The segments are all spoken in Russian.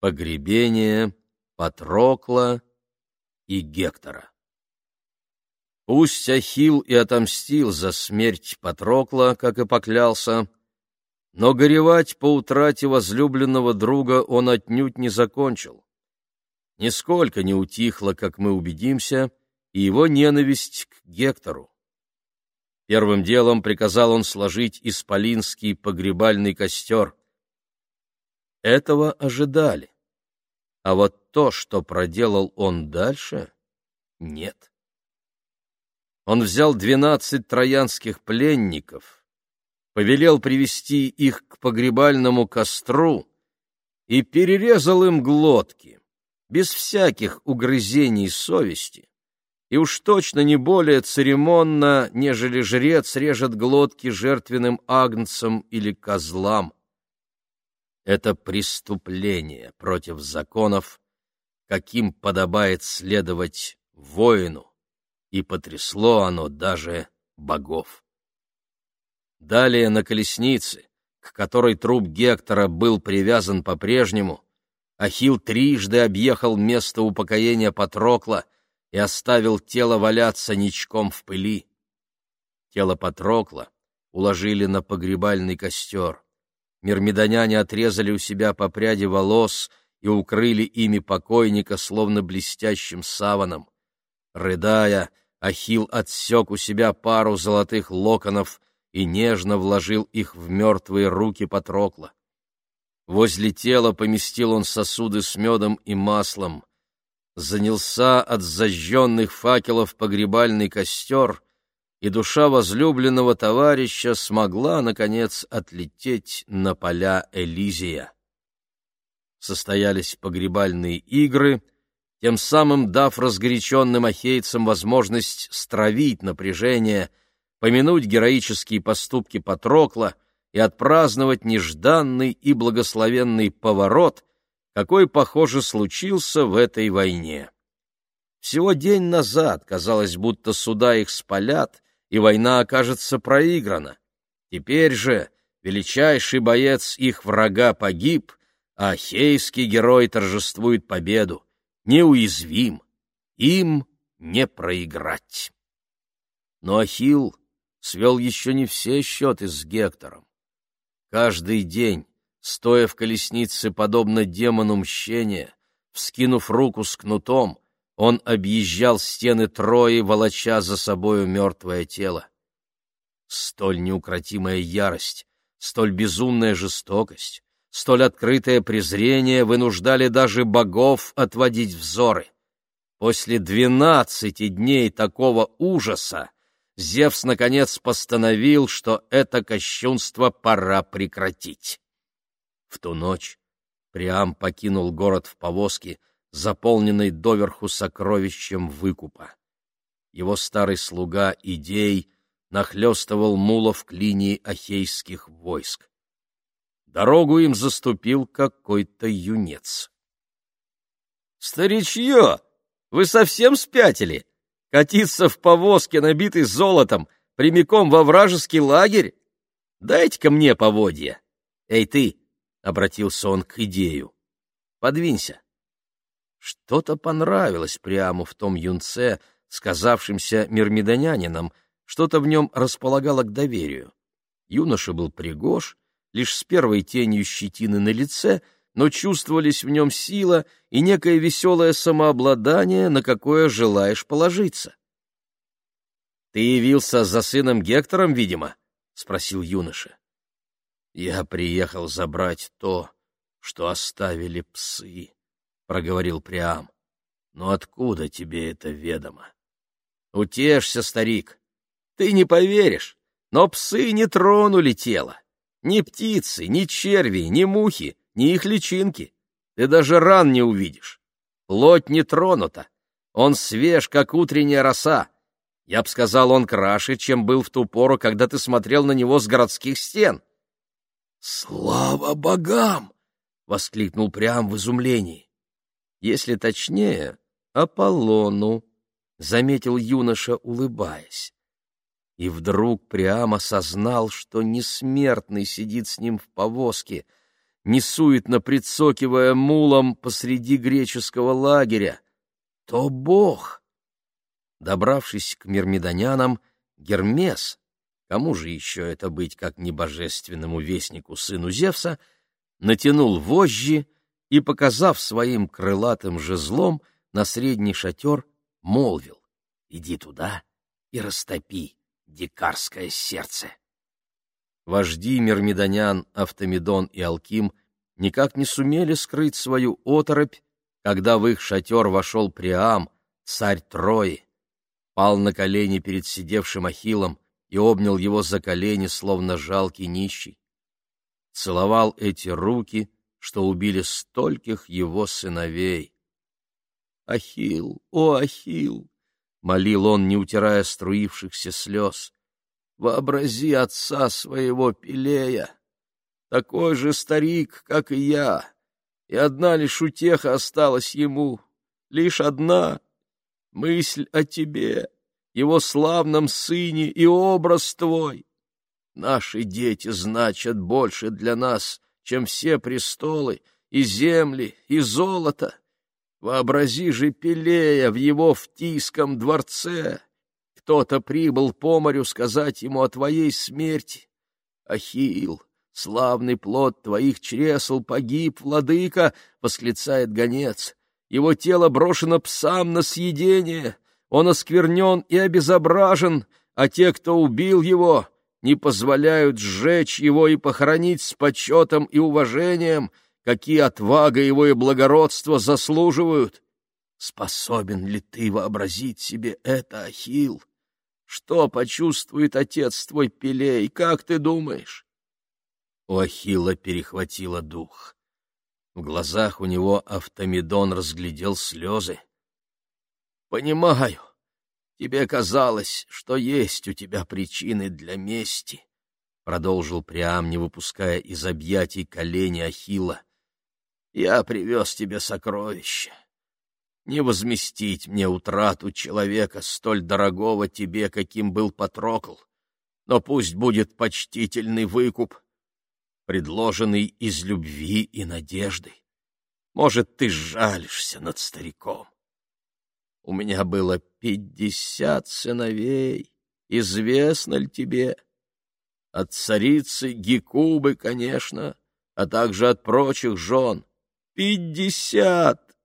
Погребение Патрокла и Гектора. Пусть Ахил и отомстил за смерть Патрокла, как и поклялся, но горевать по утрате возлюбленного друга он отнюдь не закончил. Нисколько не утихла, как мы убедимся, и его ненависть к Гектору. Первым делом приказал он сложить исполинский погребальный костер. Этого ожидали. А вот то, что проделал он дальше, нет. Он взял двенадцать троянских пленников, повелел привести их к погребальному костру и перерезал им глотки, без всяких угрызений совести, и уж точно не более церемонно, нежели жрец режет глотки жертвенным агнцам или козлам. Это преступление против законов, каким подобает следовать воину, и потрясло оно даже богов. Далее на колеснице, к которой труп Гектора был привязан по-прежнему, Ахил трижды объехал место упокоения Патрокла — и оставил тело валяться ничком в пыли. Тело Патрокла уложили на погребальный костер. Мирмидоняне отрезали у себя по пряди волос и укрыли ими покойника, словно блестящим саваном. Рыдая, Ахил отсек у себя пару золотых локонов и нежно вложил их в мертвые руки Патрокла. Возле тела поместил он сосуды с медом и маслом занялся от зажженных факелов погребальный костер, и душа возлюбленного товарища смогла, наконец, отлететь на поля Элизия. Состоялись погребальные игры, тем самым дав разгоряченным ахейцам возможность стравить напряжение, помянуть героические поступки Патрокла и отпраздновать нежданный и благословенный поворот, какой, похоже, случился в этой войне. Всего день назад казалось, будто суда их спалят, и война окажется проиграна. Теперь же величайший боец их врага погиб, а хейский герой торжествует победу. Неуязвим, им не проиграть. Но Ахилл свел еще не все счеты с Гектором. Каждый день стоя в колеснице, подобно демону мщения, вскинув руку с кнутом, он объезжал стены Трои, волоча за собою мертвое тело. Столь неукротимая ярость, столь безумная жестокость, столь открытое презрение вынуждали даже богов отводить взоры. После двенадцати дней такого ужаса Зевс наконец постановил, что это кощунство пора прекратить. В ту ночь Приам покинул город в повозке, заполненной доверху сокровищем выкупа. Его старый слуга Идей нахлестывал мулов к линии ахейских войск. Дорогу им заступил какой-то юнец. — Старичье, вы совсем спятили? Катиться в повозке, набитой золотом, прямиком во вражеский лагерь? Дайте-ка мне поводья. Эй ты, обратился он к идею. Подвинься. Что-то понравилось прямо в том юнце, сказавшимся мирмидонянином, что-то в нем располагало к доверию. Юноша был пригож, лишь с первой тенью щетины на лице, но чувствовались в нем сила и некое веселое самообладание, на какое желаешь положиться. — Ты явился за сыном Гектором, видимо? — спросил юноша. Я приехал забрать то, что оставили псы, — проговорил Приам. Но откуда тебе это ведомо? Утешься, старик. Ты не поверишь, но псы не тронули тело. Ни птицы, ни черви, ни мухи, ни их личинки. Ты даже ран не увидишь. Плоть не тронута. Он свеж, как утренняя роса. Я б сказал, он краше, чем был в ту пору, когда ты смотрел на него с городских стен. «Слава богам!» — воскликнул Приам в изумлении. «Если точнее, Аполлону», — заметил юноша, улыбаясь. И вдруг Приам осознал, что несмертный сидит с ним в повозке, несуетно прицокивая мулом посреди греческого лагеря, то бог. Добравшись к мирмидонянам, Гермес, кому же еще это быть, как небожественному вестнику сыну Зевса, натянул вожжи и, показав своим крылатым жезлом на средний шатер, молвил «Иди туда и растопи дикарское сердце». Вожди мирмидонян Автомедон и Алким никак не сумели скрыть свою оторопь, когда в их шатер вошел Приам, царь Трои, пал на колени перед сидевшим Ахиллом и обнял его за колени, словно жалкий нищий. Целовал эти руки, что убили стольких его сыновей. «Ахилл, о, Ахилл!» — молил он, не утирая струившихся слез. «Вообрази отца своего Пелея, такой же старик, как и я, и одна лишь утеха осталась ему, лишь одна — мысль о тебе, его славном сыне и образ твой. Наши дети значат больше для нас, чем все престолы, и земли, и золото. Вообрази же Пелея в его втийском дворце. Кто-то прибыл по морю сказать ему о твоей смерти. Ахилл, славный плод твоих чресл погиб, владыка, — восклицает гонец. Его тело брошено псам на съедение, он осквернен и обезображен, а те, кто убил его, не позволяют сжечь его и похоронить с почетом и уважением, какие отвага его и благородство заслуживают. Способен ли ты вообразить себе это, Ахилл? Что почувствует отец твой Пелей, как ты думаешь? У Ахилла перехватило дух. В глазах у него Автомедон разглядел слезы. — Понимаю, Тебе казалось, что есть у тебя причины для мести, — продолжил Приам, не выпуская из объятий колени Ахила. Я привез тебе сокровище. Не возместить мне утрату человека, столь дорогого тебе, каким был Патрокл, но пусть будет почтительный выкуп, предложенный из любви и надежды. Может, ты жалишься над стариком. У меня было пятьдесят сыновей, известно ли тебе? От царицы Гекубы, конечно, а также от прочих жен. Пятьдесят!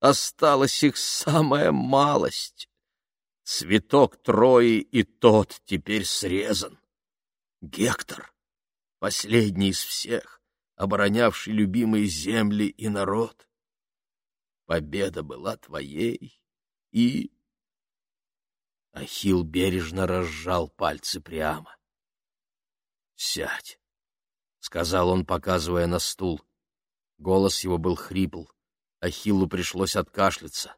Осталась их самая малость. Цветок Трои и тот теперь срезан. Гектор, последний из всех, оборонявший любимые земли и народ. Победа была твоей, и... Ахилл бережно разжал пальцы прямо. «Сядь», — сказал он, показывая на стул. Голос его был хрипл. Ахиллу пришлось откашляться.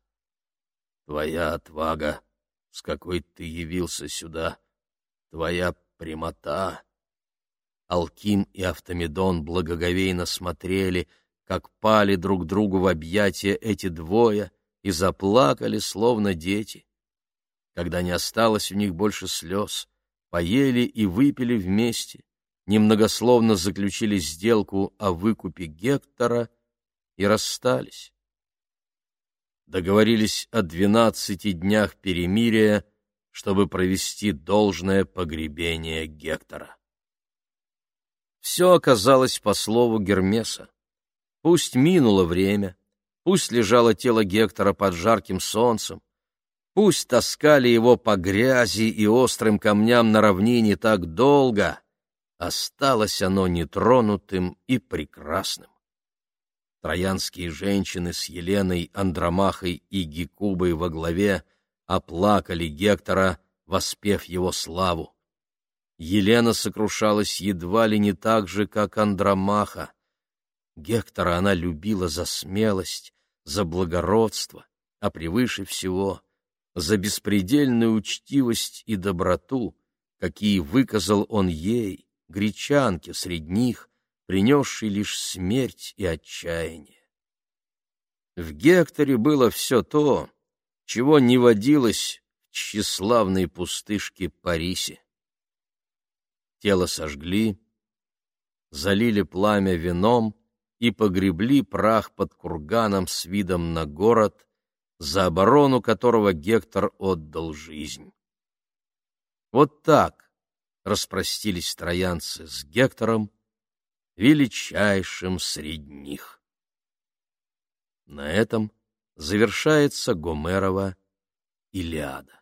«Твоя отвага, с какой ты явился сюда, твоя прямота...» Алким и Автомедон благоговейно смотрели, как пали друг другу в объятия эти двое — и заплакали, словно дети. Когда не осталось у них больше слез, поели и выпили вместе, немногословно заключили сделку о выкупе Гектора и расстались. Договорились о двенадцати днях перемирия, чтобы провести должное погребение Гектора. Все оказалось по слову Гермеса. Пусть минуло время, Пусть лежало тело Гектора под жарким солнцем, пусть таскали его по грязи и острым камням на равнине так долго, осталось оно нетронутым и прекрасным. Троянские женщины с Еленой, Андромахой и Гекубой во главе оплакали Гектора, воспев его славу. Елена сокрушалась едва ли не так же, как Андромаха. Гектора она любила за смелость, за благородство, а превыше всего за беспредельную учтивость и доброту, какие выказал он ей, гречанке среди них, принесшей лишь смерть и отчаяние. В Гекторе было все то, чего не водилось в тщеславной пустышке Парисе. Тело сожгли, залили пламя вином, и погребли прах под курганом с видом на город, за оборону которого Гектор отдал жизнь. Вот так распростились троянцы с Гектором, величайшим среди них. На этом завершается Гомерова Илиада.